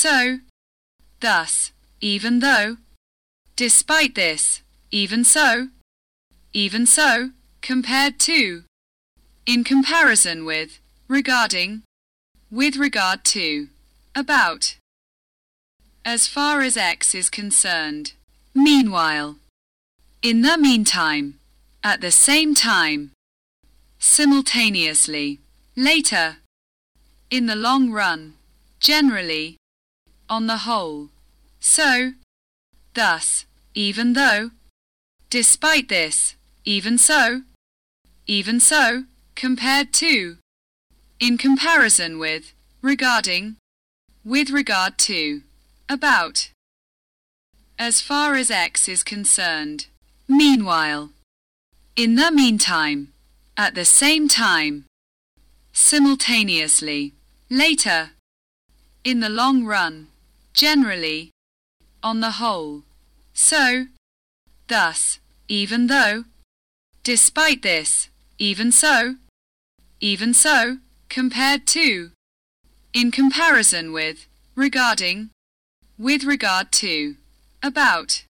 so, thus, even though, despite this, even so, even so, compared to, in comparison with, regarding, with regard to, about. As far as X is concerned. Meanwhile. In the meantime. At the same time. Simultaneously. Later. In the long run. Generally. On the whole. So. Thus. Even though. Despite this. Even so. Even so. Compared to. In comparison with. Regarding. With regard to. About. As far as X is concerned. Meanwhile. In the meantime. At the same time. Simultaneously. Later. In the long run. Generally. On the whole. So. Thus. Even though. Despite this. Even so. Even so. Compared to. In comparison with. Regarding. With regard to. About.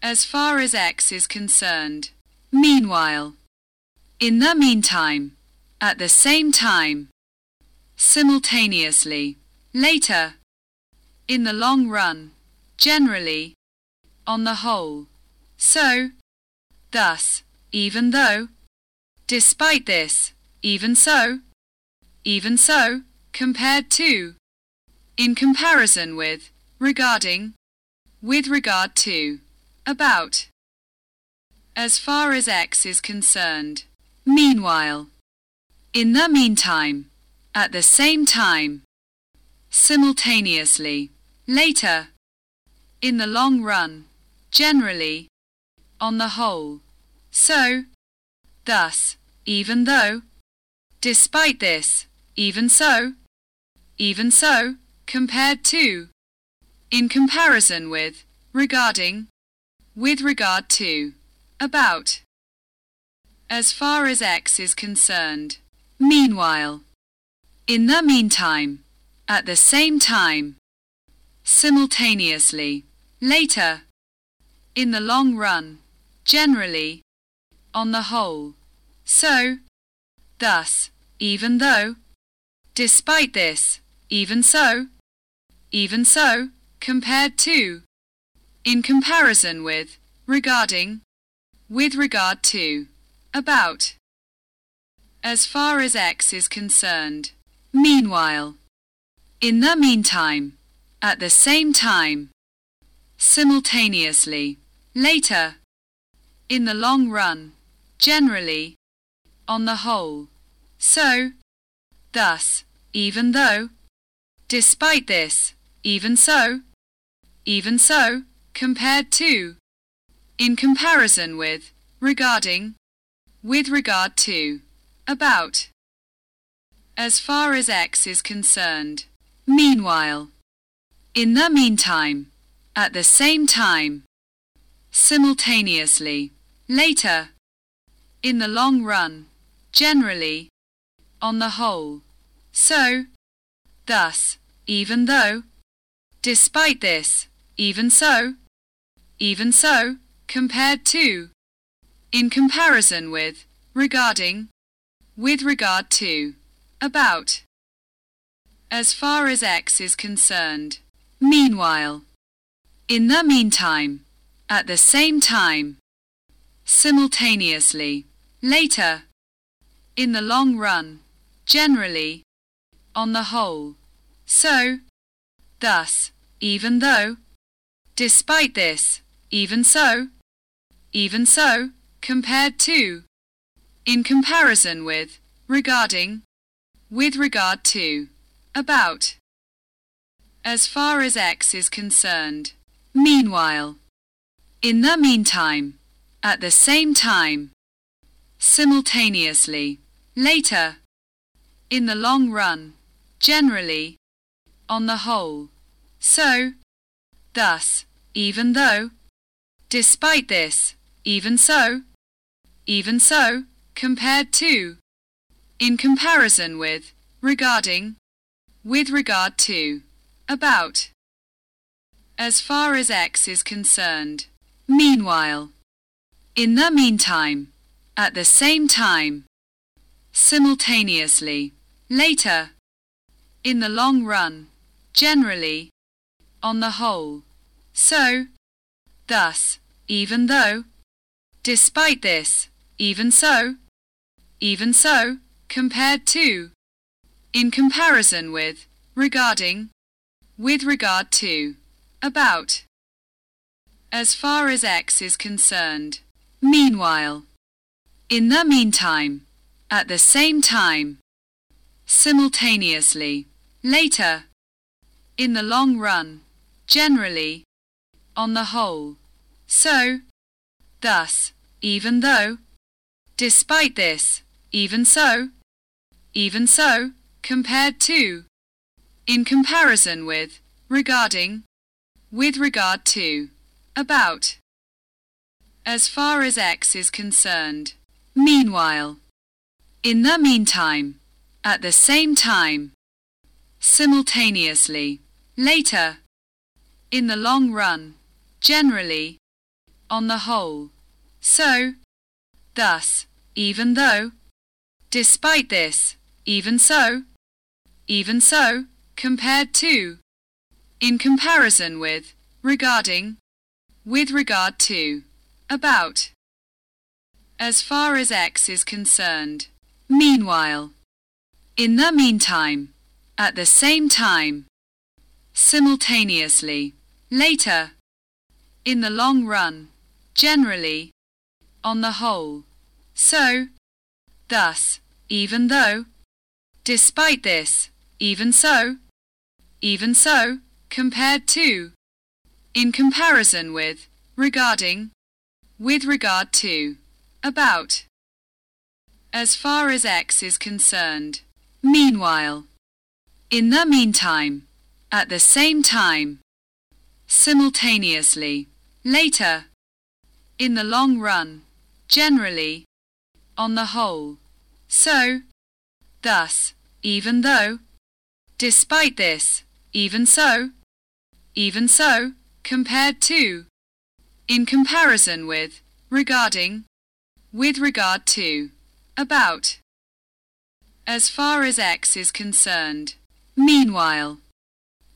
As far as X is concerned. Meanwhile. In the meantime. At the same time. Simultaneously. Later. In the long run. Generally. On the whole. So. Thus. Even though. Despite this. Even so. Even so. Compared to in comparison with, regarding, with regard to, about. As far as X is concerned. Meanwhile. In the meantime. At the same time. Simultaneously. Later. In the long run. Generally. On the whole. So. Thus. Even though. Despite this. Even so. Even so compared to, in comparison with, regarding, with regard to, about. As far as X is concerned. Meanwhile. In the meantime. At the same time. Simultaneously. Later. In the long run. Generally. On the whole. So. Thus. Even though. Despite this. Even so even so, compared to, in comparison with, regarding, with regard to, about. As far as X is concerned. Meanwhile. In the meantime. At the same time. Simultaneously. Later. In the long run. Generally. On the whole. So. Thus. Even though. Despite this. Even so. Even so, compared to. In comparison with, regarding. With regard to. About. As far as X is concerned. Meanwhile. In the meantime. At the same time. Simultaneously. Later. In the long run. Generally. On the whole. So. Thus. Even though. Despite this, even so, even so, compared to, in comparison with, regarding, with regard to, about. As far as X is concerned. Meanwhile. In the meantime. At the same time. Simultaneously. Later. In the long run. Generally. On the whole. So. Thus, even though, despite this, even so, even so, compared to, in comparison with, regarding, with regard to, about. As far as X is concerned. Meanwhile. In the meantime. At the same time. Simultaneously. Later. In the long run. Generally on the whole. So, thus, even though, despite this, even so, even so, compared to, in comparison with, regarding, with regard to, about. As far as X is concerned. Meanwhile. In the meantime. At the same time. Simultaneously. Later. In the long run. Generally. On the whole. So. Thus. Even though. Despite this. Even so. Even so. Compared to. In comparison with. Regarding. With regard to. About. As far as X is concerned. Meanwhile. In the meantime. At the same time. Simultaneously. Later. In the long run. Generally. On the whole. So. Thus. Even though. Despite this. Even so. Even so. Compared to. In comparison with. Regarding. With regard to. About. As far as X is concerned. Meanwhile. In the meantime. At the same time. Simultaneously. Later. In the long run. Generally. On the whole. So. Thus. Even though. Despite this. Even so. Even so. Compared to. In comparison with. Regarding. With regard to. About. As far as X is concerned. Meanwhile. In the meantime. At the same time. Simultaneously. Later. In the long run. Generally. On the whole. So. Thus. Even though. Despite this. Even so. Even so. Compared to. In comparison with. Regarding. With regard to. About. As far as X is concerned. Meanwhile. In the meantime. At the same time. Simultaneously. Later. In the long run. Generally. On the whole. So. Thus. Even though. Despite this. Even so. Even so. Compared to. In comparison with. Regarding. With regard to. About. As far as X is concerned. Meanwhile.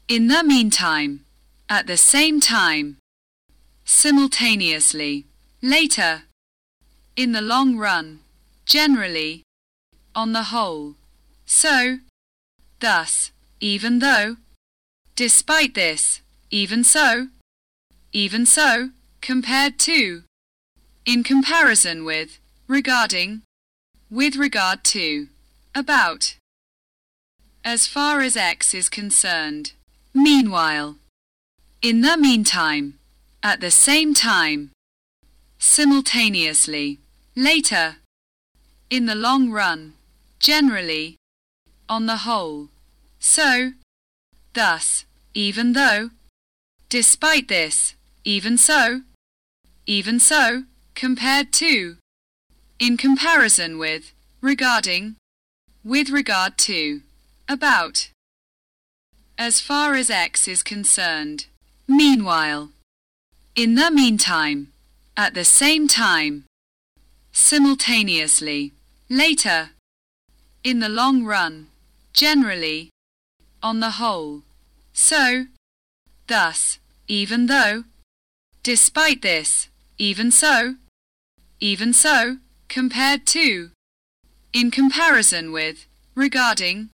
In the meantime. At the same time. Simultaneously. Later. In the long run. Generally. On the whole. So. Thus. Even though. Despite this. Even so. Even so. Compared to. In comparison with. Regarding. With regard to. About. As far as X is concerned. Meanwhile. In the meantime. At the same time. Simultaneously. Later. In the long run. Generally. On the whole. So. Thus. Even though. Despite this. Even so. Even so compared to, in comparison with, regarding, with regard to, about. As far as X is concerned. Meanwhile. In the meantime. At the same time. Simultaneously. Later. In the long run. Generally. On the whole. So. Thus. Even though. Despite this. Even so even so, compared to, in comparison with, regarding,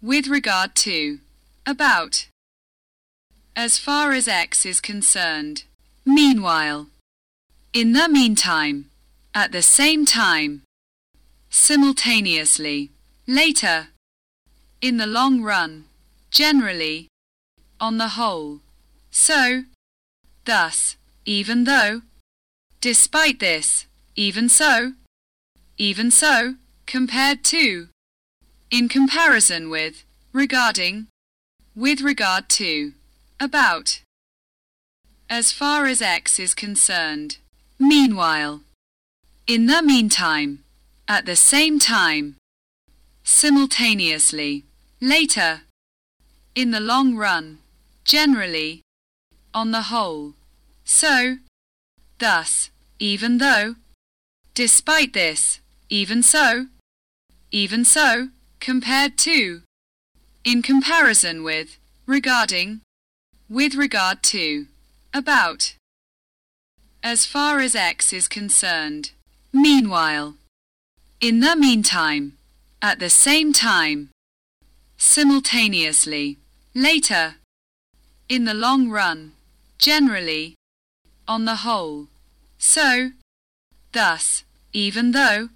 with regard to, about. As far as X is concerned. Meanwhile. In the meantime. At the same time. Simultaneously. Later. In the long run. Generally. On the whole. So. Thus. Even though. Despite this. Even so. Even so, compared to. In comparison with, regarding. With regard to. About. As far as X is concerned. Meanwhile. In the meantime. At the same time. Simultaneously. Later. In the long run. generally, on the whole, so, thus, even though, despite this, even so, even so, compared to, in comparison with, regarding, with regard to, about. As far as X is concerned. Meanwhile. In the meantime. At the same time. Simultaneously. Later. In the long run. Generally. On the whole. So. Thus. Even though.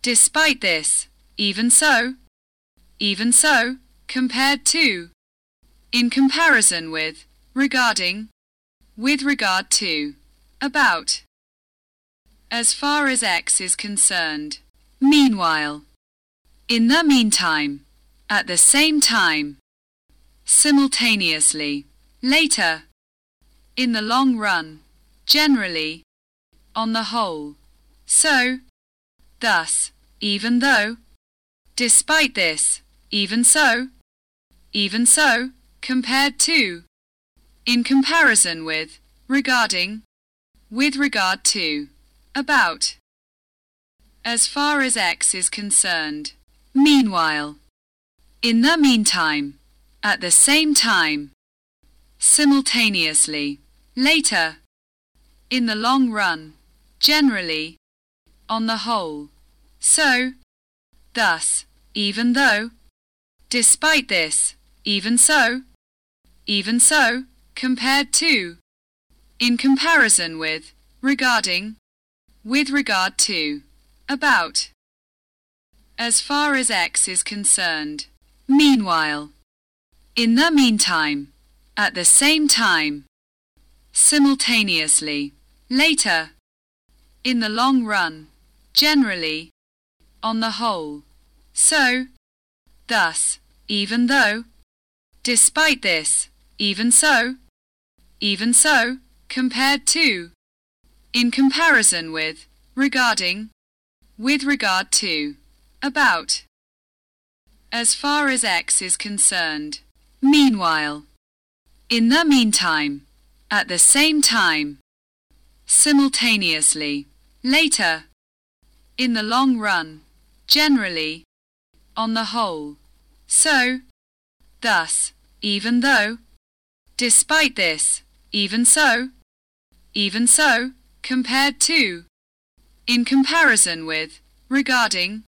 Despite this. Even so. Even so. Compared to. In comparison with. Regarding. With regard to. About. As far as X is concerned. Meanwhile. In the meantime. At the same time. Simultaneously. Later. In the long run. Generally. On the whole. So. Thus. Even though. Despite this. Even so. Even so. Compared to. In comparison with. Regarding. With regard to. About. As far as X is concerned. Meanwhile. In the meantime. At the same time. Simultaneously. Later. In the long run. Generally. On the whole. So. Thus. Even though. Despite this. Even so. Even so. Compared to in comparison with, regarding, with regard to, about. As far as X is concerned. Meanwhile. In the meantime. At the same time. Simultaneously. Later. In the long run. Generally. On the whole. So. Thus. Even though. Despite this. Even so. Even so compared to, in comparison with, regarding, with regard to, about. As far as X is concerned. Meanwhile. In the meantime. At the same time. Simultaneously. Later. In the long run. Generally. On the whole. So. Thus. Even though. Despite this. Even so even so, compared to, in comparison with, regarding,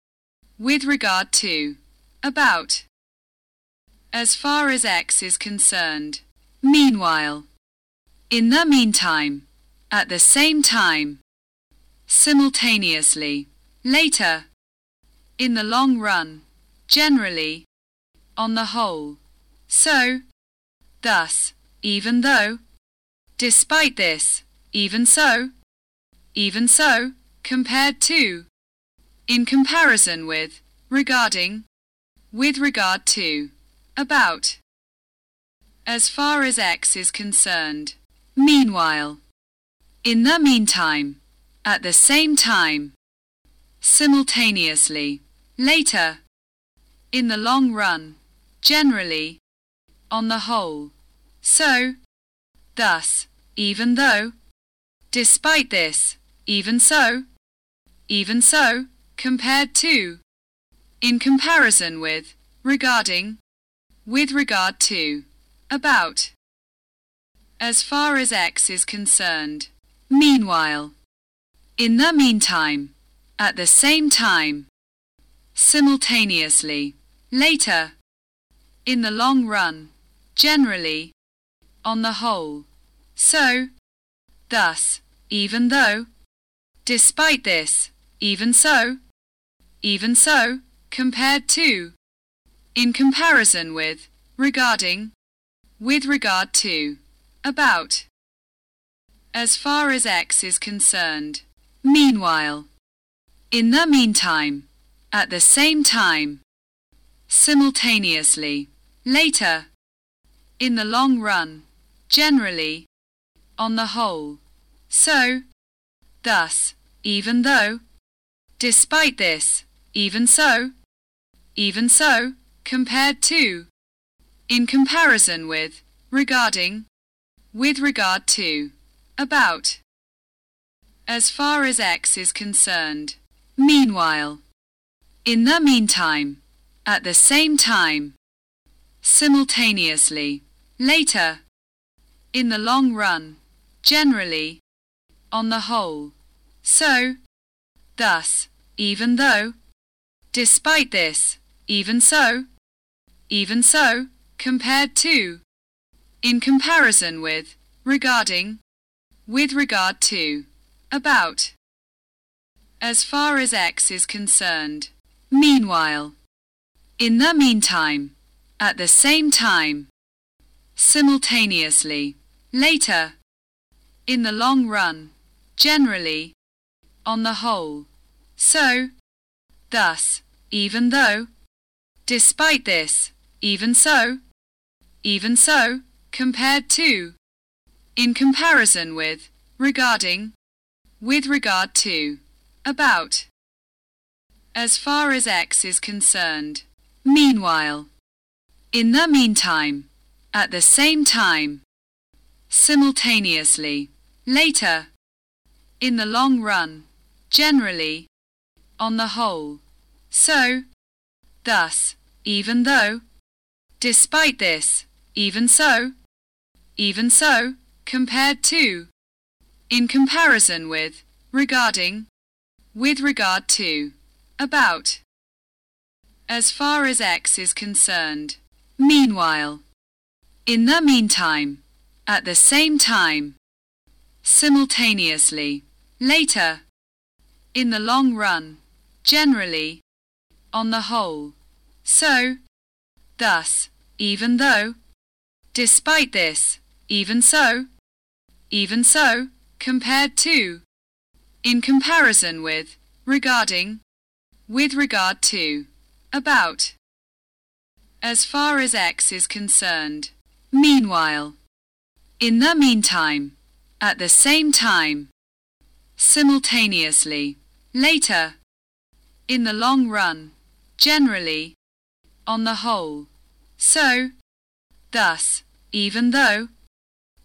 with regard to, about. As far as X is concerned. Meanwhile. In the meantime. At the same time. Simultaneously. Later. In the long run. Generally. On the whole. So. Thus. Even though. Despite this. Even so. Even so, compared to. In comparison with, regarding. With regard to. About. As far as X is concerned. Meanwhile. In the meantime. At the same time. Simultaneously. Later. In the long run. Generally. On the whole. So. Thus. Even though. Despite this, even so, even so, compared to, in comparison with, regarding, with regard to, about. As far as X is concerned. Meanwhile. In the meantime. At the same time. Simultaneously. Later. In the long run. Generally. On the whole. So. Thus, even though. Despite this, even so. Even so, compared to. In comparison with, regarding. With regard to. About. As far as X is concerned. Meanwhile. In the meantime. At the same time. Simultaneously. Later. In the long run. Generally on the whole. So, thus, even though, despite this, even so, even so, compared to, in comparison with, regarding, with regard to, about. As far as X is concerned. Meanwhile. In the meantime. At the same time. Simultaneously. Later. In the long run. Generally. On the whole. So. Thus. Even though. Despite this. Even so. Even so. Compared to. In comparison with. Regarding. With regard to. About. As far as X is concerned. Meanwhile. In the meantime. At the same time. Simultaneously. Later. In the long run. Generally. On the whole. So. Thus. Even though. Despite this. Even so. Even so. Compared to. In comparison with. Regarding. With regard to. About. As far as X is concerned. Meanwhile. In the meantime. At the same time. Simultaneously. Later. In the long run. Generally. On the whole. So. Thus. Even though. Despite this. Even so. Even so. Compared to. In comparison with. Regarding. With regard to. About. As far as X is concerned. Meanwhile. In the meantime. At the same time. Simultaneously. Later. In the long run. Generally. On the whole. So. Thus. Even though. Despite this. Even so. Even so. Compared to. In comparison with. Regarding. With regard to. About. As far as X is concerned. Meanwhile. In the meantime. At the same time. Simultaneously. Later. In the long run. Generally. On the whole. So. Thus. Even though.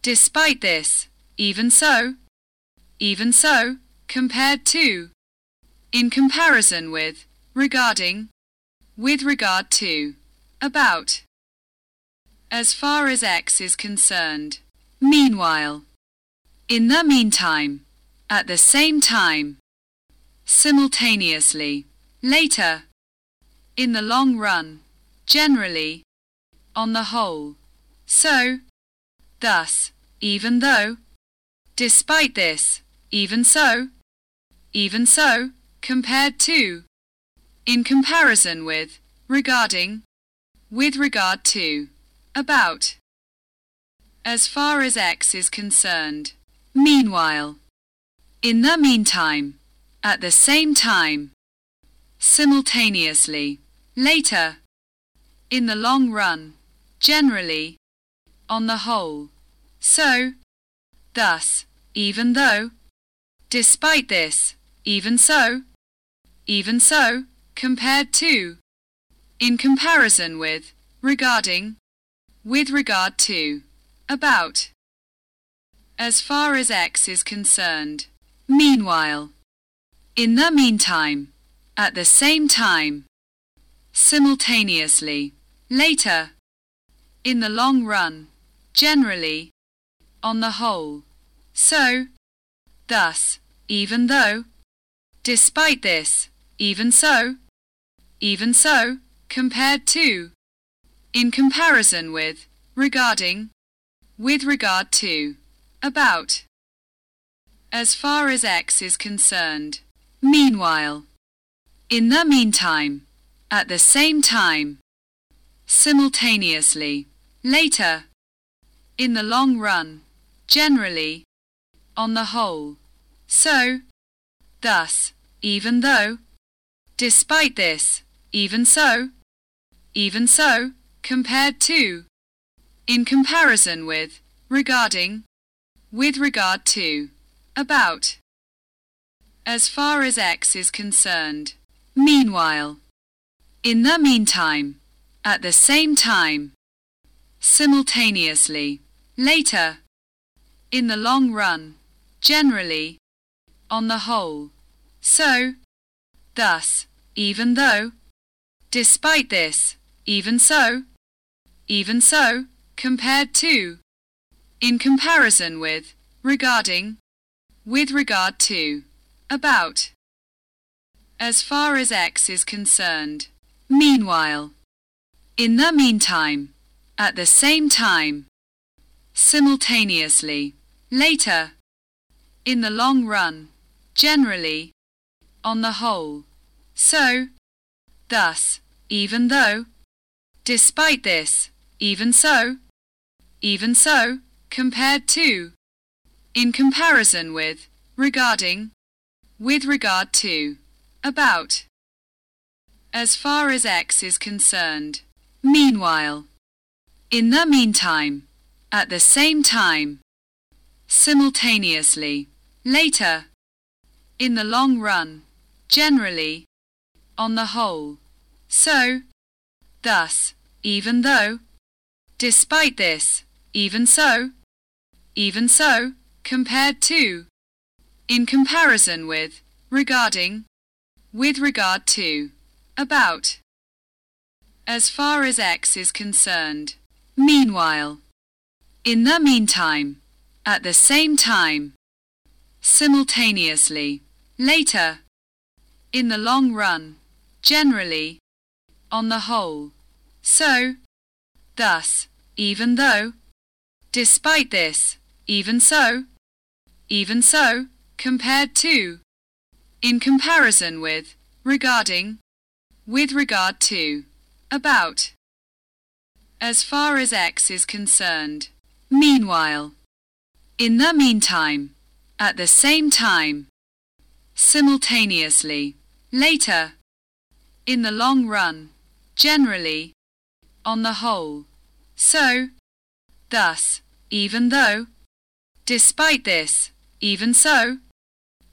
Despite this. Even so. Even so. Compared to. In comparison with. Regarding. With regard to. About. As far as X is concerned. Meanwhile. In the meantime. At the same time. Simultaneously. Later. In the long run. Generally. On the whole. So. Thus. Even though. Despite this. Even so. Even so. Compared to. In comparison with. Regarding. With regard to. About. As far as X is concerned. Meanwhile. In the meantime. At the same time. Simultaneously. Later. In the long run. Generally. On the whole. So. Thus. Even though. Despite this. Even so. Even so. Compared to. In comparison with. Regarding. With regard to. About. As far as X is concerned. Meanwhile. In the meantime. At the same time. Simultaneously. Later. In the long run. Generally. On the whole. So. Thus. Even though. Despite this. Even so. Even so. Compared to. In comparison with. Regarding. With regard to. About. As far as X is concerned. Meanwhile. In the meantime. At the same time. Simultaneously. Later. In the long run. Generally. On the whole. So. Thus. Even though. Despite this. Even so. Even so. Compared to. In comparison with. Regarding. With regard to. About. As far as X is concerned. Meanwhile. In the meantime. At the same time. simultaneously, later, in the long run, generally, on the whole, so, thus, even though, despite this, even so, even so, compared to, in comparison with, regarding, with regard to, about, as far as X is concerned, meanwhile, in the meantime, at the same time, simultaneously, later, in the long run, generally, on the whole, so, thus, even though, despite this, even so, even so, compared to, in comparison with, regarding, with regard to, about, as far as X is concerned, meanwhile, in the meantime, at the same time, simultaneously, later, in the long run, generally, on the whole, so, thus, even though, despite this, even so, even so, compared to, in comparison with, regarding, with regard to, about, as far as X is concerned, meanwhile, in the meantime, at the same time, simultaneously, later, in the long run, generally, on the whole, so, thus, even though, despite this, even so, even so, compared to, in comparison with, regarding, with regard to, about, as far as X is concerned, meanwhile, in the meantime, at the same time, simultaneously, later, in the long run, generally, on the whole, so, thus, even though, despite this, even so,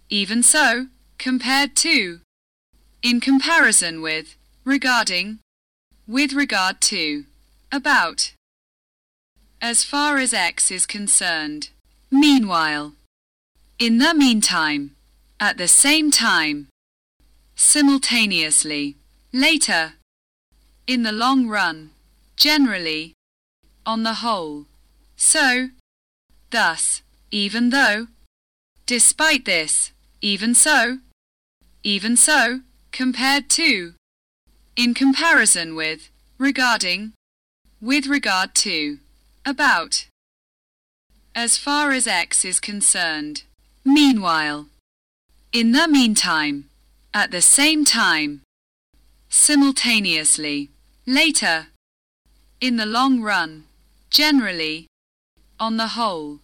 even so, compared to, in comparison with, regarding, with regard to, about, as far as X is concerned, meanwhile, in the meantime, at the same time, simultaneously, later, in the long run, generally, on the whole, so, thus, even though, despite this, even so, even so, compared to, in comparison with, regarding, with regard to, about, as far as X is concerned. Meanwhile. In the meantime. At the same time. Simultaneously. Later. In the long run. Generally. On the whole.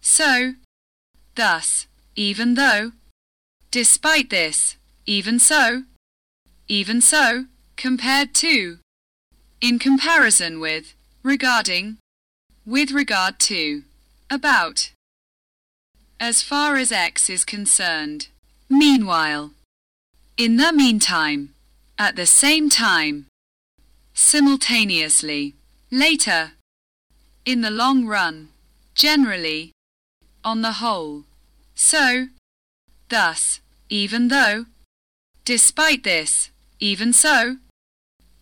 So. Thus. Even though. Despite this. Even so. Even so. Compared to. In comparison with. Regarding. With regard to. About as far as X is concerned. Meanwhile. In the meantime. At the same time. Simultaneously. Later. In the long run. Generally. On the whole. So. Thus. Even though. Despite this. Even so.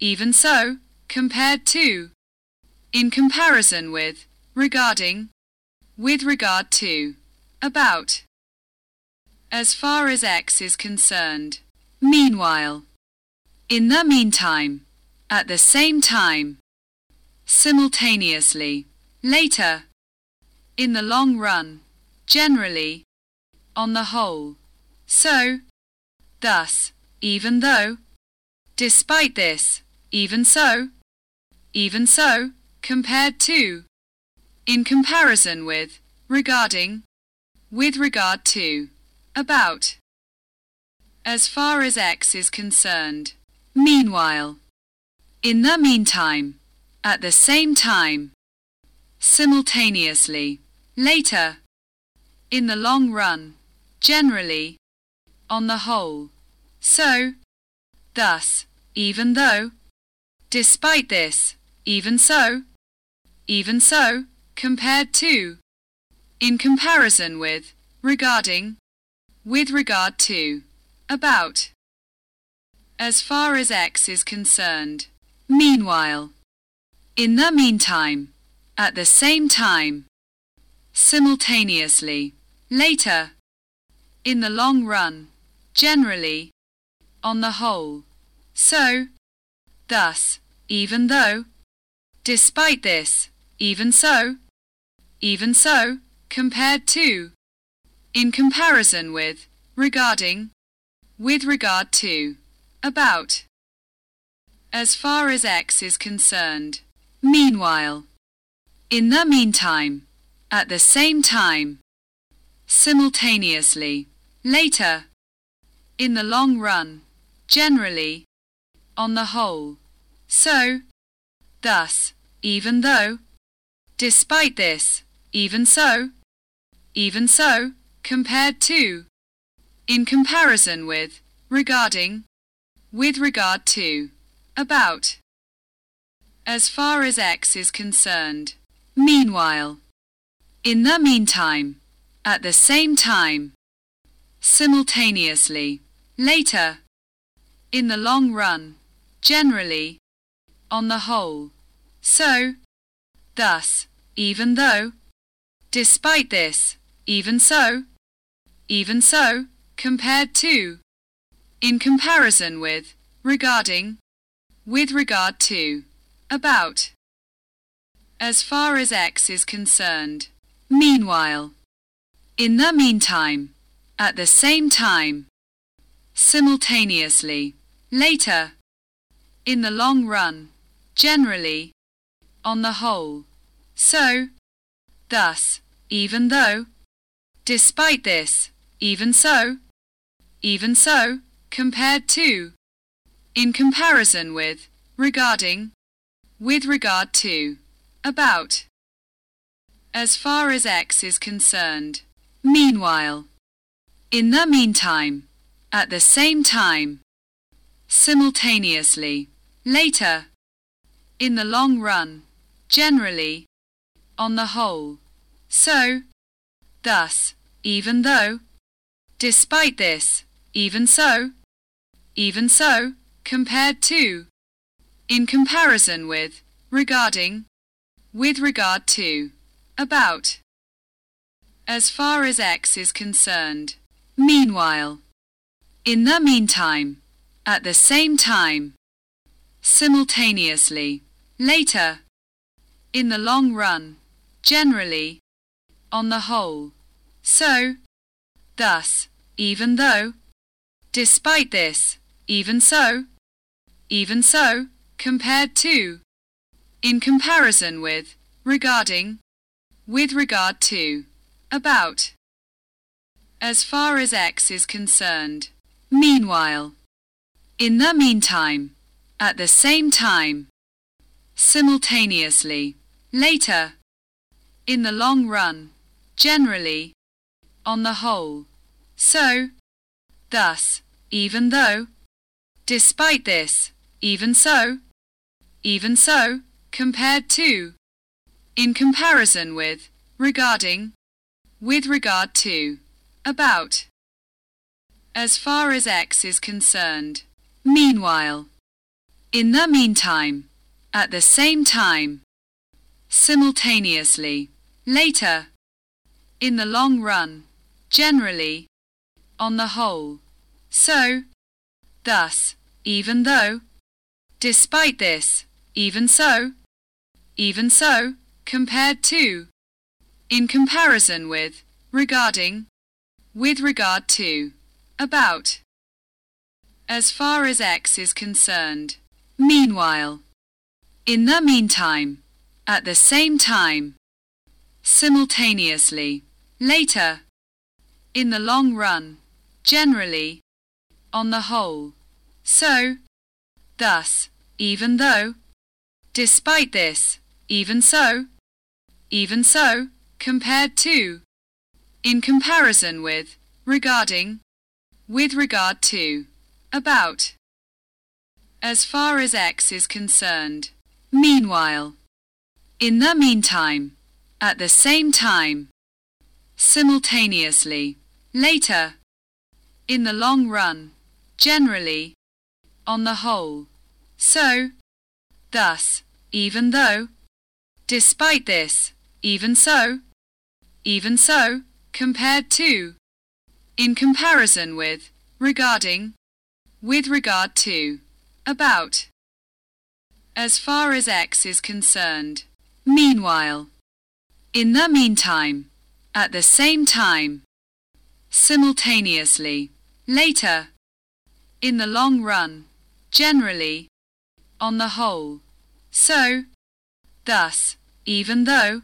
Even so. Compared to. In comparison with. Regarding. With regard to about, as far as X is concerned. Meanwhile, in the meantime, at the same time, simultaneously, later, in the long run, generally, on the whole, so, thus, even though, despite this, even so, even so, compared to, in comparison with, regarding, with regard to, about, as far as X is concerned. Meanwhile, in the meantime, at the same time, simultaneously, later, in the long run, generally, on the whole, so, thus, even though, despite this, even so, even so, compared to, in comparison with, regarding, with regard to, about, as far as X is concerned. Meanwhile, in the meantime, at the same time, simultaneously, later, in the long run, generally, on the whole, so, thus, even though, despite this, even so, even so, compared to, in comparison with, regarding, with regard to, about, as far as X is concerned. Meanwhile, in the meantime, at the same time, simultaneously, later, in the long run, generally, on the whole, so, thus, even though, despite this, even so, even so, compared to, in comparison with, regarding, with regard to, about, as far as X is concerned. Meanwhile, in the meantime, at the same time, simultaneously, later, in the long run, generally, on the whole, so, thus, even though, despite this, even so, even so, compared to, in comparison with, regarding, with regard to, about, as far as X is concerned. Meanwhile, in the meantime, at the same time, simultaneously, later, in the long run, generally, on the whole, so, thus, even though, despite this, even so, even so, compared to, in comparison with, regarding, with regard to, about, as far as X is concerned. Meanwhile, in the meantime, at the same time, simultaneously, later, in the long run, generally, on the whole, so, thus, even though, despite this, even so, even so, compared to, in comparison with, regarding, with regard to, about, as far as X is concerned. Meanwhile, in the meantime, at the same time, simultaneously, later, in the long run, generally, on the whole, so, thus, even though, despite this, even so, even so, compared to, in comparison with, regarding, with regard to, about, as far as X is concerned. Meanwhile, in the meantime, at the same time, simultaneously, later, in the long run, generally, on the whole, so, thus, even though, despite this, even so, even so, compared to, in comparison with, regarding, with regard to, about, as far as X is concerned. Meanwhile, in the meantime, at the same time, simultaneously, later, in the long run, generally, on the whole, so, thus, even though, despite this, even so, even so, compared to, in comparison with, regarding, with regard to, about, as far as X is concerned. Meanwhile, in the meantime, at the same time, simultaneously, later, in the long run, generally, on the whole, so, thus, even though, despite this, even so, even so, compared to, in comparison with, regarding, with regard to, about, as far as X is concerned. Meanwhile, In the meantime. At the same time. Simultaneously. Later. In the long run. Generally. On the whole. So. Thus. Even though. Despite this. Even so. Even so. Compared to. In comparison with. Regarding. With regard to. About. As far as X is concerned. Meanwhile. In the meantime. At the same time. Simultaneously. Later. In the long run. Generally. On the whole. So. Thus. Even though.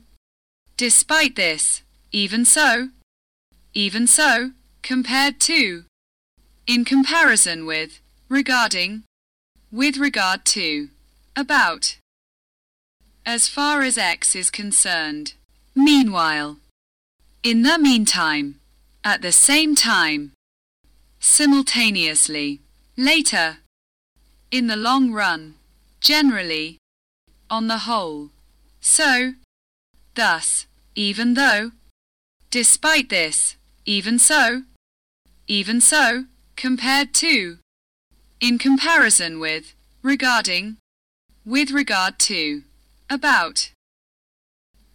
Despite this. Even so. Even so. Compared to. In comparison with. Regarding. With regard to. About. As far as X is concerned. Meanwhile. In the meantime. At the same time. Simultaneously. Later. In the long run. Generally. On the whole. So. Thus. Even though. Despite this. Even so. Even so. Compared to. In comparison with. Regarding. With regard to. About.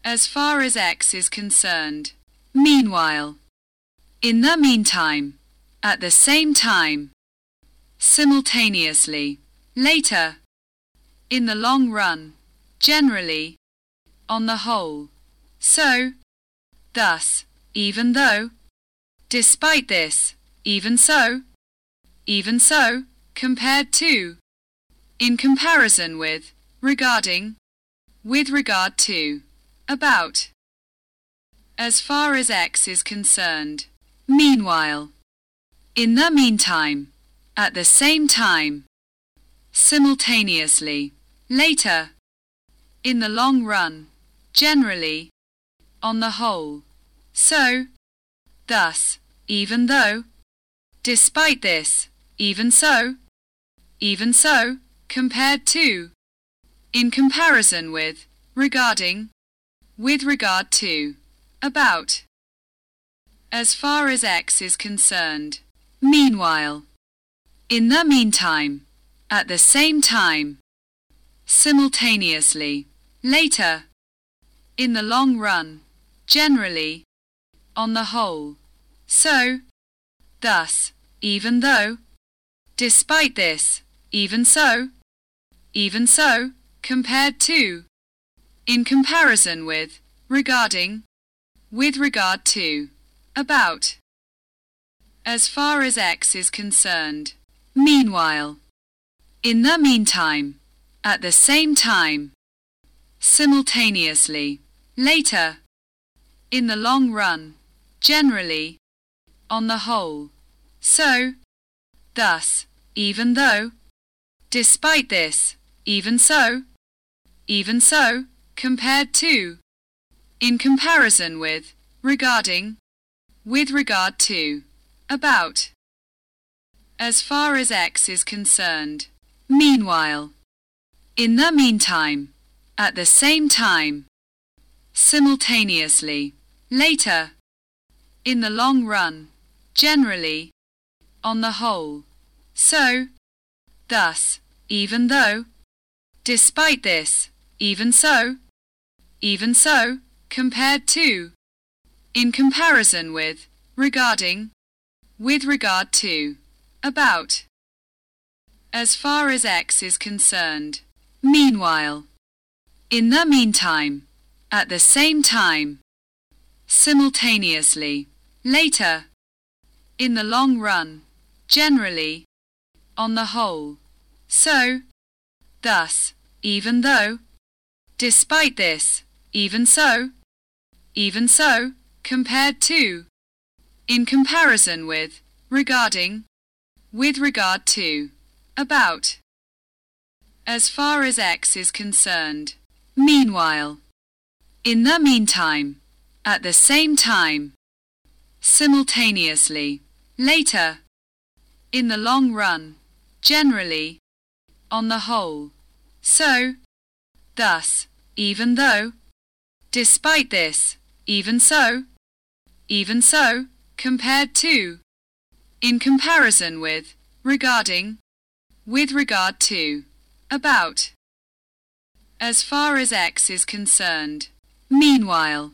As far as X is concerned. Meanwhile. In the meantime. At the same time. Simultaneously. Later. In the long run. Generally. On the whole. So. Thus. Even though. Despite this. Even so. Even so. Compared to. In comparison with. Regarding. With regard to. About. As far as X is concerned. Meanwhile. In the meantime. At the same time. Simultaneously. Later. In the long run. Generally. On the whole. So. Thus. Even though. Despite this. Even so. Even so compared to, in comparison with, regarding, with regard to, about. As far as X is concerned. Meanwhile. In the meantime. At the same time. Simultaneously. Later. In the long run. Generally. On the whole. So. Thus. Even though. Despite this. Even so even so, compared to, in comparison with, regarding, with regard to, about. As far as X is concerned. Meanwhile. In the meantime. At the same time. Simultaneously. Later. In the long run. Generally. On the whole. So. Thus. Even though. Despite this. Even so. Even so, compared to. In comparison with, regarding. With regard to. About. As far as X is concerned. Meanwhile. In the meantime. At the same time. Simultaneously. Later. In the long run. Generally. On the whole. So. Thus. Even though. Despite this, even so, even so, compared to, in comparison with, regarding, with regard to, about. As far as X is concerned. Meanwhile. In the meantime. At the same time. Simultaneously. Later. In the long run. Generally. On the whole. So. Thus, even though. Despite this, even so. Even so, compared to. In comparison with, regarding. With regard to. About. As far as X is concerned. Meanwhile. In the meantime. At the same time. Simultaneously. Later. In the long run. Generally on the whole. So, thus, even though, despite this, even so, even so, compared to, in comparison with, regarding, with regard to, about, as far as X is concerned. Meanwhile,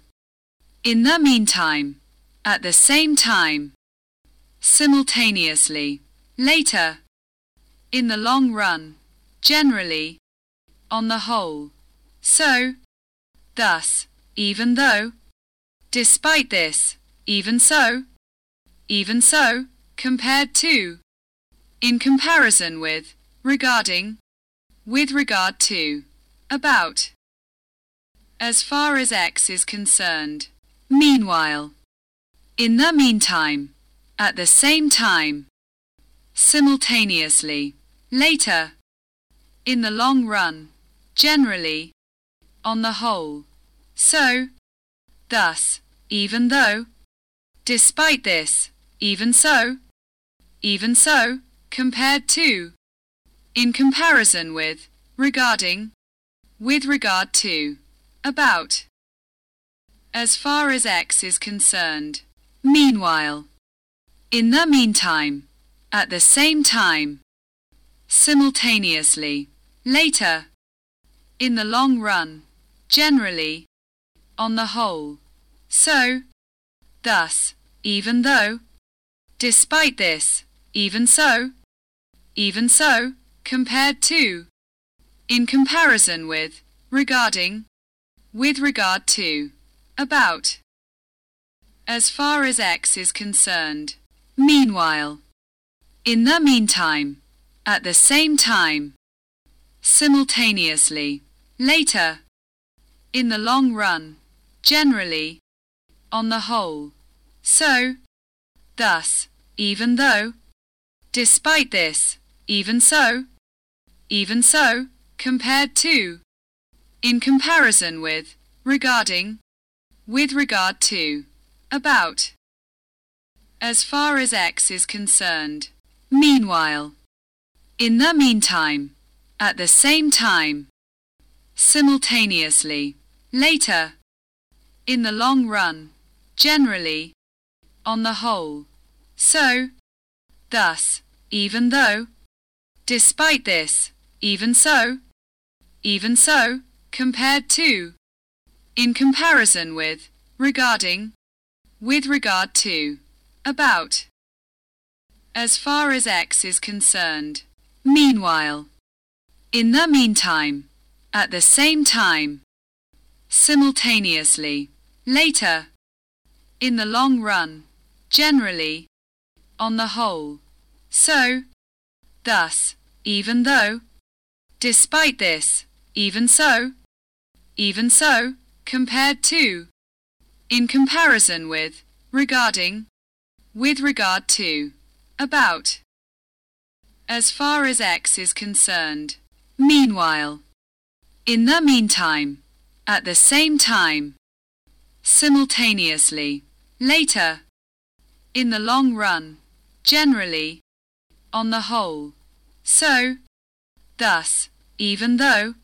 in the meantime, at the same time, simultaneously, later, in the long run, generally, on the whole, so, thus, even though, despite this, even so, even so, compared to, in comparison with, regarding, with regard to, about, as far as X is concerned. Meanwhile, in the meantime, at the same time, simultaneously, later, in the long run, generally, on the whole, so, thus, even though, despite this, even so, even so, compared to, in comparison with, regarding, with regard to, about, as far as X is concerned. Meanwhile, in the meantime, at the same time, simultaneously, later, in the long run, generally, on the whole, so, thus, even though, despite this, even so, even so, compared to, in comparison with, regarding, with regard to, about, as far as X is concerned. Meanwhile, in the meantime, at the same time, simultaneously, later, in the long run, generally, on the whole, so, thus, even though, despite this, even so, even so, compared to, in comparison with, regarding, with regard to, about, as far as X is concerned. Meanwhile, in the meantime, at the same time, simultaneously, later, in the long run, generally, on the whole, so, thus, even though, despite this, even so, even so, compared to, in comparison with, regarding, with regard to, about, as far as X is concerned. Meanwhile, in the meantime, at the same time, simultaneously, later, in the long run, generally, on the whole, so, thus, even though, despite this, even so, even so, compared to, in comparison with, regarding, with regard to, about, as far as X is concerned. Meanwhile, in the meantime, at the same time, simultaneously, later, in the long run, generally, on the whole, so, thus, even though,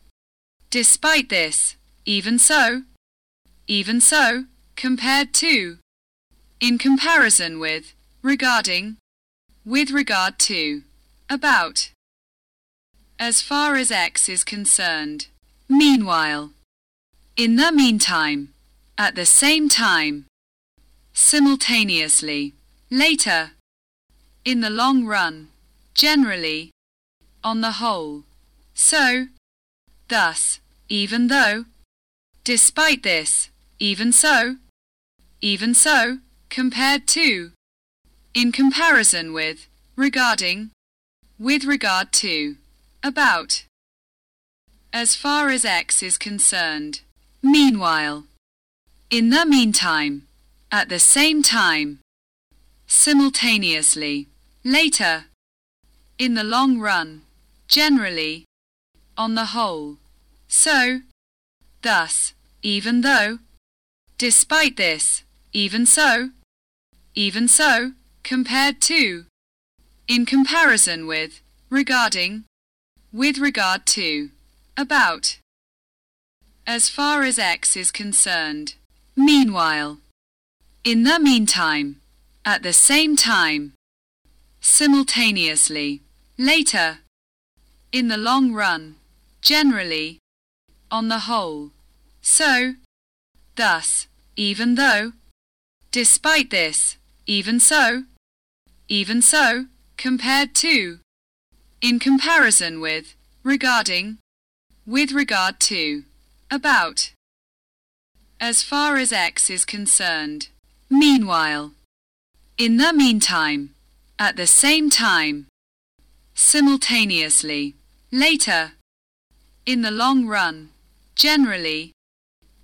despite this, even so, even so, compared to, in comparison with, regarding, with regard to, about, as far as X is concerned. Meanwhile, in the meantime, at the same time, simultaneously, later, in the long run, generally, on the whole, so, thus, even though, despite this, even so, even so, compared to, in comparison with, regarding, with regard to, about, as far as X is concerned. Meanwhile, in the meantime, at the same time, simultaneously, later, in the long run, generally, on the whole, so, thus, even though, despite this, even so, even so, compared to, in comparison with, regarding, with regard to, about, as far as x is concerned. Meanwhile. In the meantime. At the same time. Simultaneously. Later. In the long run. Generally. On the whole. So. Thus. Even though. Despite this. Even so. Even so. Compared to. In comparison with. Regarding. With regard to. About. As far as X is concerned. Meanwhile. In the meantime. At the same time. Simultaneously. Later. In the long run. Generally.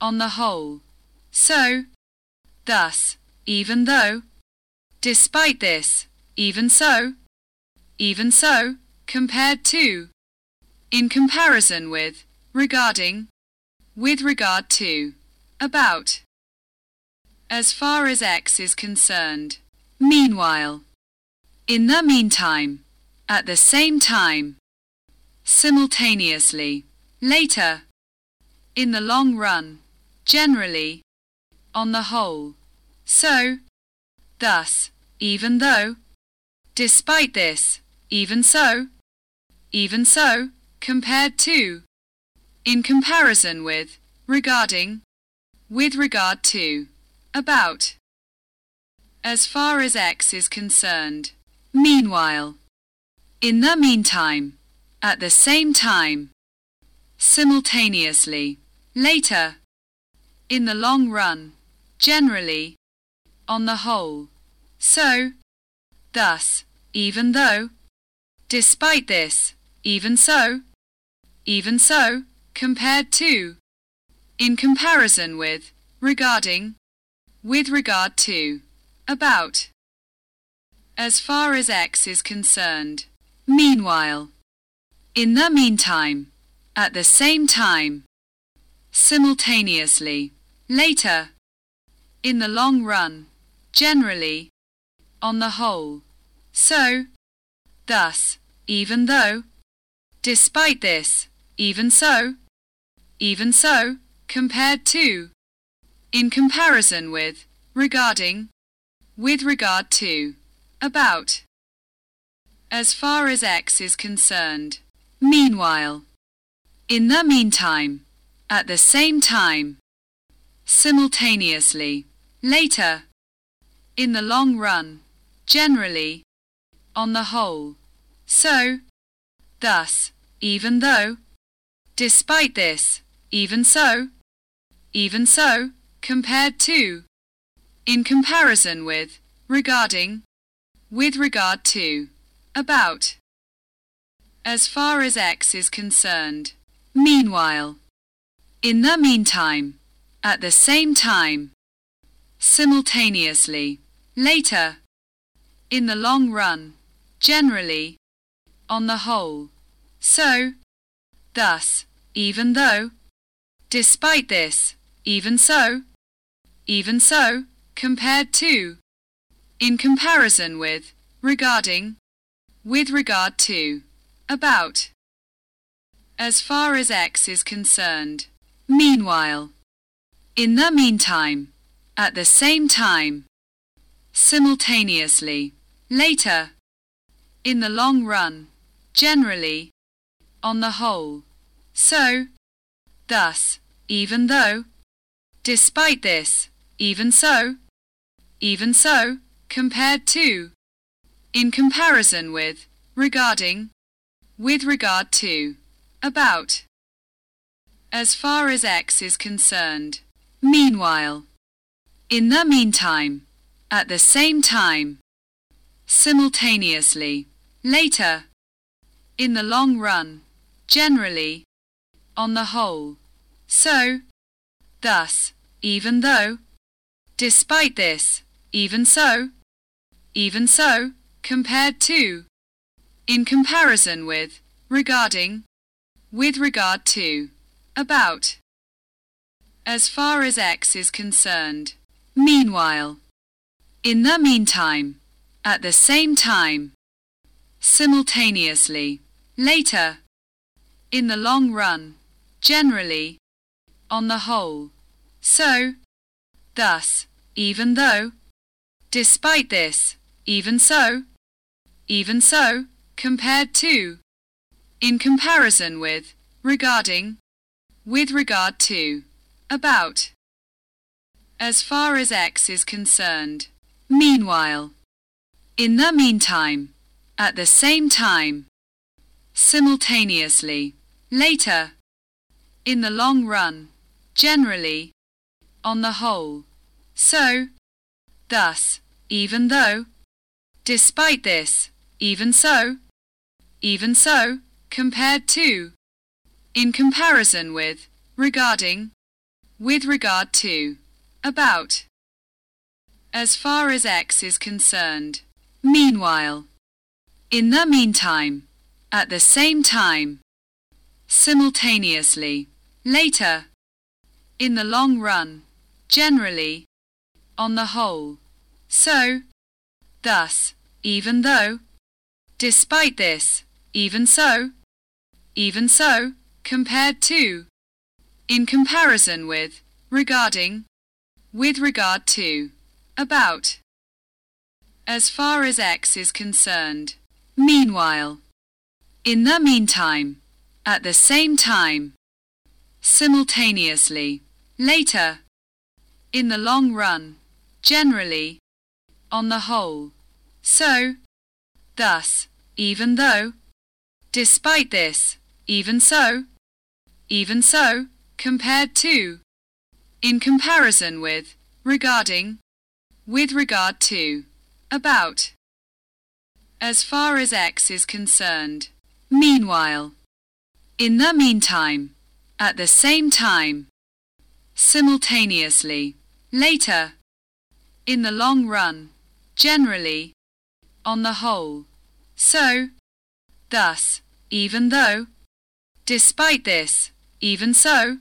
On the whole. So. Thus. Even though. Despite this. Even so. Even so. Compared to. In comparison with. Regarding. With regard to. About. As far as X is concerned. Meanwhile. In the meantime. At the same time. Simultaneously. Later. In the long run. Generally. On the whole. So. Thus. Even though. Despite this. Even so. Even so. Compared to. In comparison with, regarding, with regard to, about. As far as X is concerned. Meanwhile. In the meantime. At the same time. Simultaneously. Later. In the long run. Generally. On the whole. So. Thus. Even though. Despite this. Even so. Even so. Compared to. In comparison with. Regarding. With regard to. About. As far as X is concerned. Meanwhile. In the meantime. At the same time. Simultaneously. Later. In the long run. Generally. On the whole. So. Thus. Even though. Despite this. Even so. Even so. Compared to. In comparison with. Regarding. With regard to. About. As far as X is concerned. Meanwhile. In the meantime. At the same time. Simultaneously. Later. In the long run. Generally. On the whole. So. Thus. Even though. Despite this. Even so. Even so. Compared to. In comparison with. Regarding. With regard to. About. As far as X is concerned. Meanwhile. In the meantime. At the same time. Simultaneously. Later. In the long run. Generally. On the whole. So. Thus. Even though. Despite this. Even so. Even so. Compared to. In comparison with. Regarding. With regard to. About. As far as X is concerned. Meanwhile. In the meantime. At the same time. Simultaneously. Later. In the long run. Generally. On the whole. So. Thus. Even though. Despite this. Even so. Even so. Compared to. In comparison with. Regarding. With regard to. About. As far as X is concerned. Meanwhile. In the meantime. At the same time. Simultaneously. Later. In the long run. Generally. On the whole. So. Thus. Even though. Despite this. Even so. Even so. Compared to. In comparison with. Regarding. With regard to. About. As far as X is concerned. Meanwhile. In the meantime. At the same time. Simultaneously. Later. In the long run. Generally. on the whole, so, thus, even though, despite this, even so, even so, compared to, in comparison with, regarding, with regard to, about, as far as X is concerned. Meanwhile, in the meantime, at the same time, simultaneously, later, in the long run, generally, on the whole, so, thus, even though, despite this, even so, even so, compared to, in comparison with, regarding, with regard to, about, as far as X is concerned. Meanwhile, in the meantime, at the same time, simultaneously, later, in the long run, generally, on the whole, so, thus, even though, despite this, even so, even so, compared to, in comparison with, regarding, with regard to, about, as far as X is concerned. Meanwhile, in the meantime, at the same time, simultaneously, later, in the long run, generally, on the whole, so, thus, even though, despite this, even so, even so, compared to, in comparison with, regarding, with regard to, about, as far as X is concerned. Meanwhile, in the meantime, at the same time, simultaneously, later, in the long run, generally, on the whole, so, thus, even though, despite this, even so,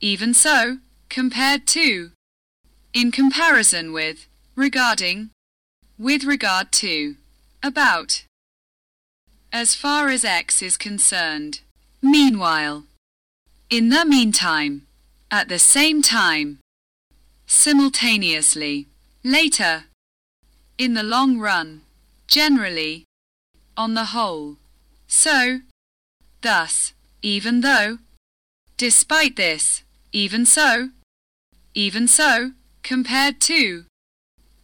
even so, compared to, in comparison with, regarding, with regard to, about, as far as X is concerned. Meanwhile, in the meantime, at the same time, simultaneously, later, in the long run, generally, on the whole, so, thus, even though, despite this, even so, even so, compared to,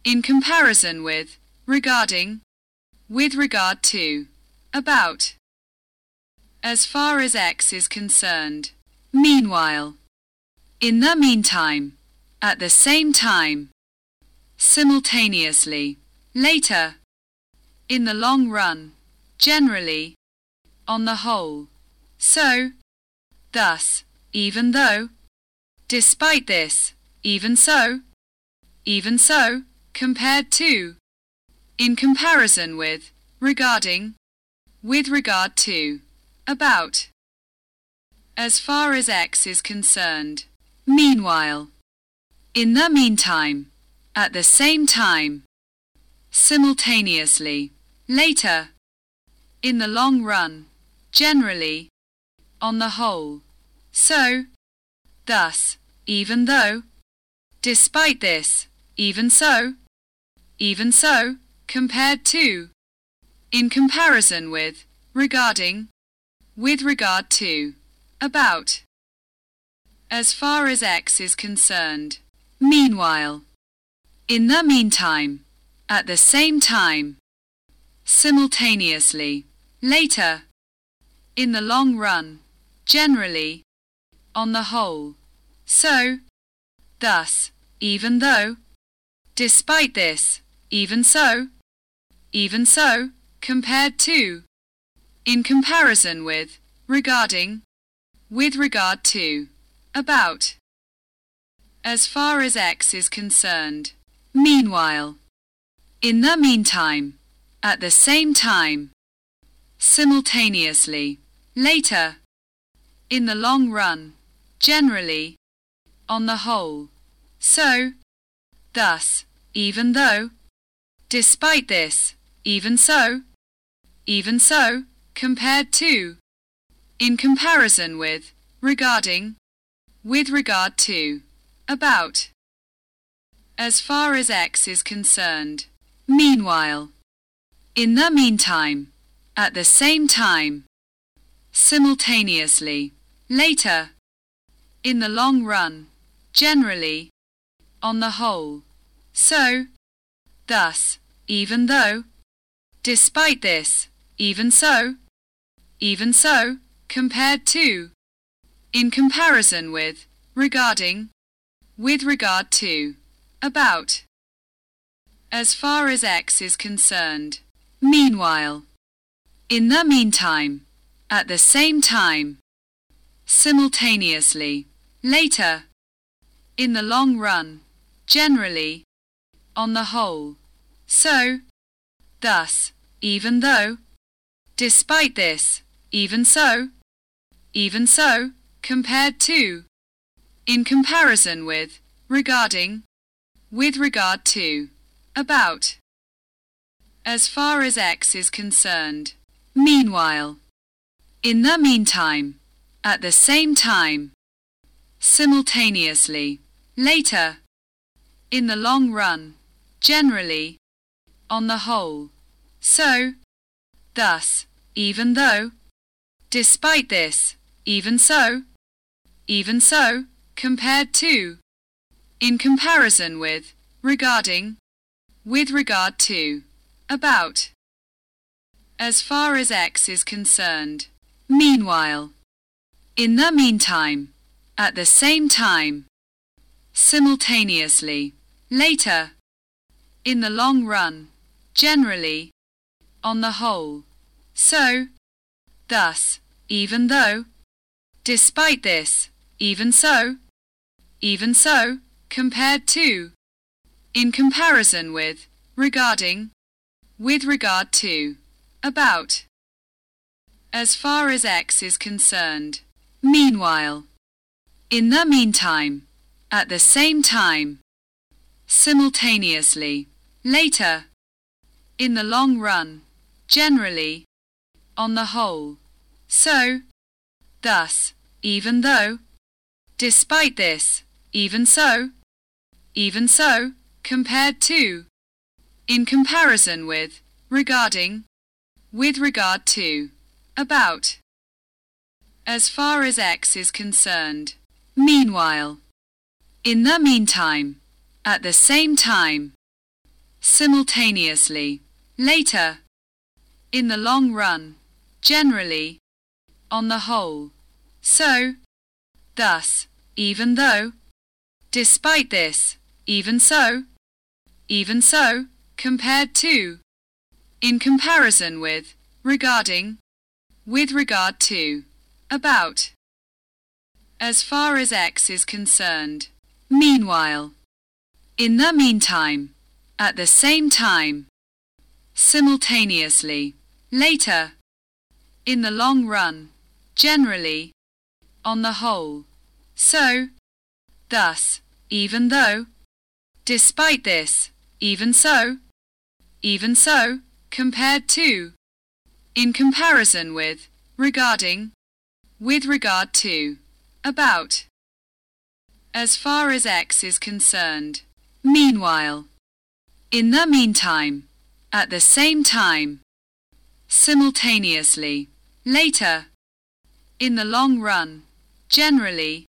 in comparison with, regarding, with regard to, about, as far as X is concerned. Meanwhile, in the meantime, at the same time, simultaneously, later, in the long run, generally, on the whole, so, thus, even though, despite this, even so, even so, compared to, in comparison with, regarding, with regard to, about, as far as X is concerned. Meanwhile, in the meantime, at the same time, simultaneously, later, in the long run, generally, on the whole, so, thus, even though, despite this, even so, even so, compared to, in comparison with, regarding, with regard to, about, as far as X is concerned. Meanwhile, in the meantime, at the same time, simultaneously, later, in the long run, generally, on the whole, so, thus, even though, despite this, even so, even so, compared to, in comparison with, regarding, with regard to, about, as far as X is concerned. Meanwhile, in the meantime, at the same time, simultaneously, later, in the long run, generally, on the whole, so, thus, even though, despite this, even so, even so, compared to, in comparison with, regarding, with regard to, about. As far as X is concerned. Meanwhile. In the meantime. At the same time. Simultaneously. Later. In the long run. Generally. On the whole. So. Thus. Even though. Despite this. Even so. Even so. Compared to. In comparison with. Regarding. With regard to. About. As far as X is concerned. Meanwhile. In the meantime. At the same time. Simultaneously. Later. In the long run. Generally. On the whole. So. Thus. Even though. Despite this. Even so. Even so. Compared to. In comparison with. Regarding. With regard to. About. As far as X is concerned. Meanwhile. In the meantime. At the same time. Simultaneously. Later. In the long run. Generally. On the whole. So. Thus. Even though. Despite this. Even so. Even so. Compared to. In comparison with. Regarding. With regard to. About. As far as X is concerned. Meanwhile. In the meantime. At the same time. Simultaneously. Later. In the long run. Generally. On the whole. So. Thus. Even though. Despite this. Even so. Even so. Compared to. In comparison with. Regarding. With regard to. About. As far as X is concerned. Meanwhile. In the meantime. At the same time. Simultaneously. Later. In the long run. Generally. On the whole. So. Thus. Even though. Despite this. Even so. Even so. Compared to. In comparison with. Regarding. With regard to. About. As far as X is concerned. Meanwhile. In the meantime. At the same time. Simultaneously. Later. In the long run. Generally. On the whole. So. Thus. Even though. Despite this. Even so. Even so. Compared to. In comparison with. Regarding. With regard to. About. As far as X is concerned. Meanwhile. In the meantime. At the same time. Simultaneously. Later. In the long run. Generally. On the whole. So. Thus. Even though. Despite this. Even so. Even so. Compared to. In comparison with. Regarding. With regard to. About. As far as X is concerned. Meanwhile. In the meantime. At the same time. Simultaneously. Later. In the long run. Generally.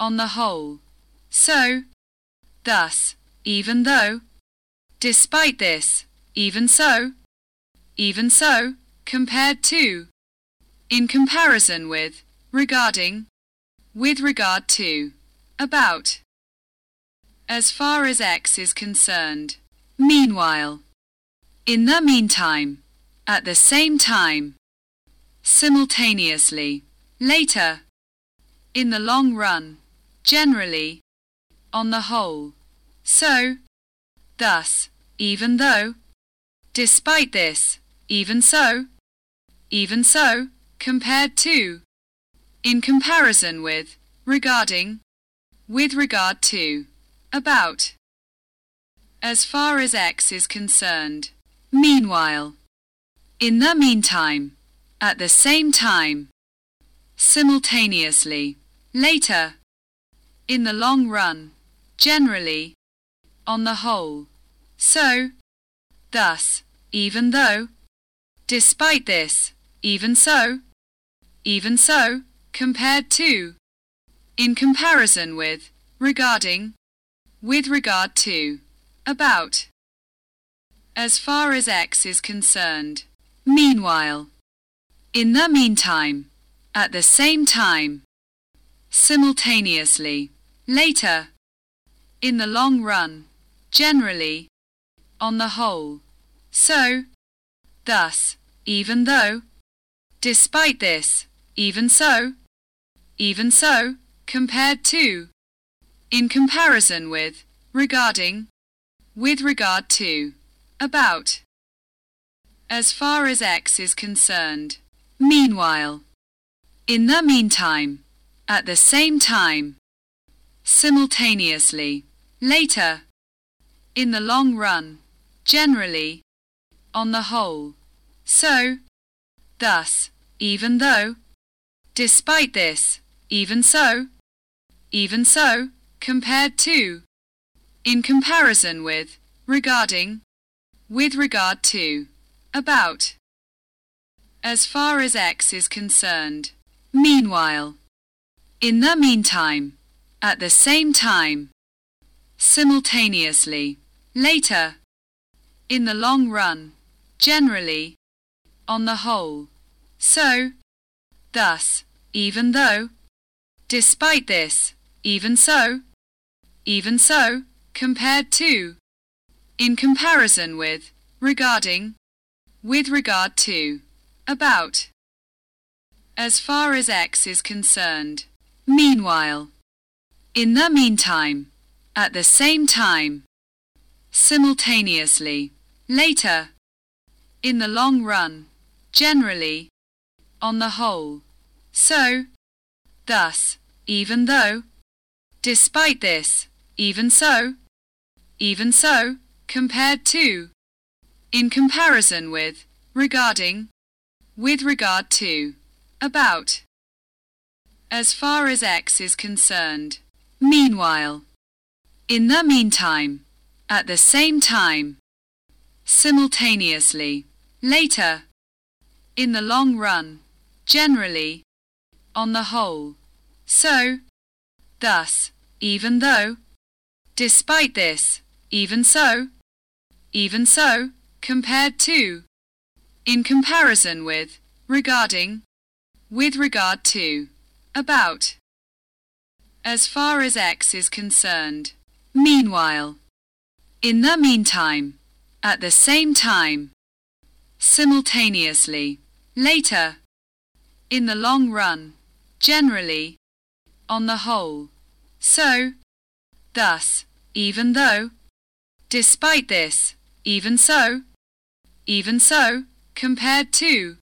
On the whole. So. Thus. Even though. Despite this. Even so. Even so. Compared to. In comparison with. Regarding. With regard to. About. As far as X is concerned. Meanwhile. In the meantime. At the same time. Simultaneously. Later. In the long run. Generally. On the whole. So. Thus. Even though. Despite this. Even so. Even so. Compared to. In comparison with. Regarding. With regard to. About. As far as X is concerned. Meanwhile. In the meantime. At the same time. Simultaneously. Later. in the long run, generally, on the whole, so, thus, even though, despite this, even so, even so, compared to, in comparison with, regarding, with regard to, about, as far as X is concerned. Meanwhile, in the meantime, at the same time, simultaneously, later, in the long run, generally, on the whole, so, thus, even though, despite this, even so, even so, compared to, in comparison with, regarding, with regard to, about, as far as X is concerned. Meanwhile, in the meantime, at the same time, simultaneously, later, in the long run, generally, on the whole, so, thus, even though, despite this, even so, even so, compared to, in comparison with, regarding, with regard to, about, as far as X is concerned. Meanwhile, in the meantime, at the same time, simultaneously, later, in the long run, generally, on the whole, so, thus, even though, despite this, even so, even so, compared to, in comparison with, regarding, with regard to, about, as far as X is concerned. Meanwhile, in the meantime, at the same time, simultaneously, later, in the long run, generally, on the whole, so, thus, even though, despite this, even so, even so, compared to, in comparison with, regarding, with regard to, about, as far as X is concerned. Meanwhile, in the meantime, at the same time, simultaneously, later, in the long run, generally, on the whole, so, thus, even though, despite this, even so, even so, compared to, in comparison with, regarding, with regard to, about, as far as X is concerned. Meanwhile, in the meantime, at the same time, simultaneously, later, in the long run, generally, on the whole, so, thus, even though, despite this, even so, even so, compared to,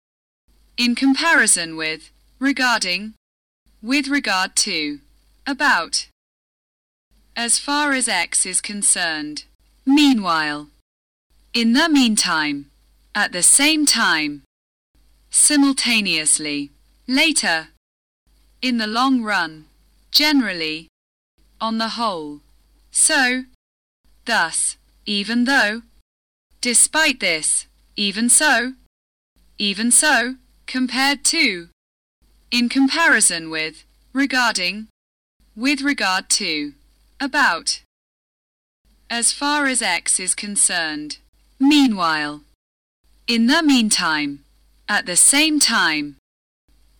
in comparison with, regarding, with regard to, about, as far as X is concerned. Meanwhile, in the meantime, at the same time, simultaneously, later, in the long run, generally, on the whole, so, thus, even though, despite this, even so, even so, compared to, in comparison with, regarding, with regard to, about, as far as X is concerned. Meanwhile, in the meantime, at the same time,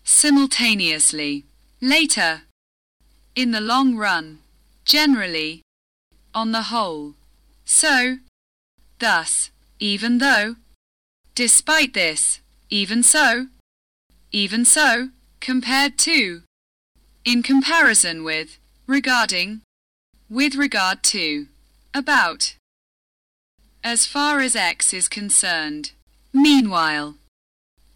simultaneously, later, in the long run, generally, on the whole, so, thus, even though, despite this, even so, even so, compared to, in comparison with, regarding, with regard to, about, as far as X is concerned. Meanwhile,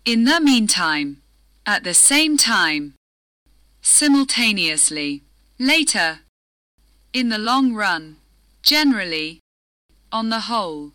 in the meantime, at the same time, simultaneously, later, in the long run, generally, on the whole.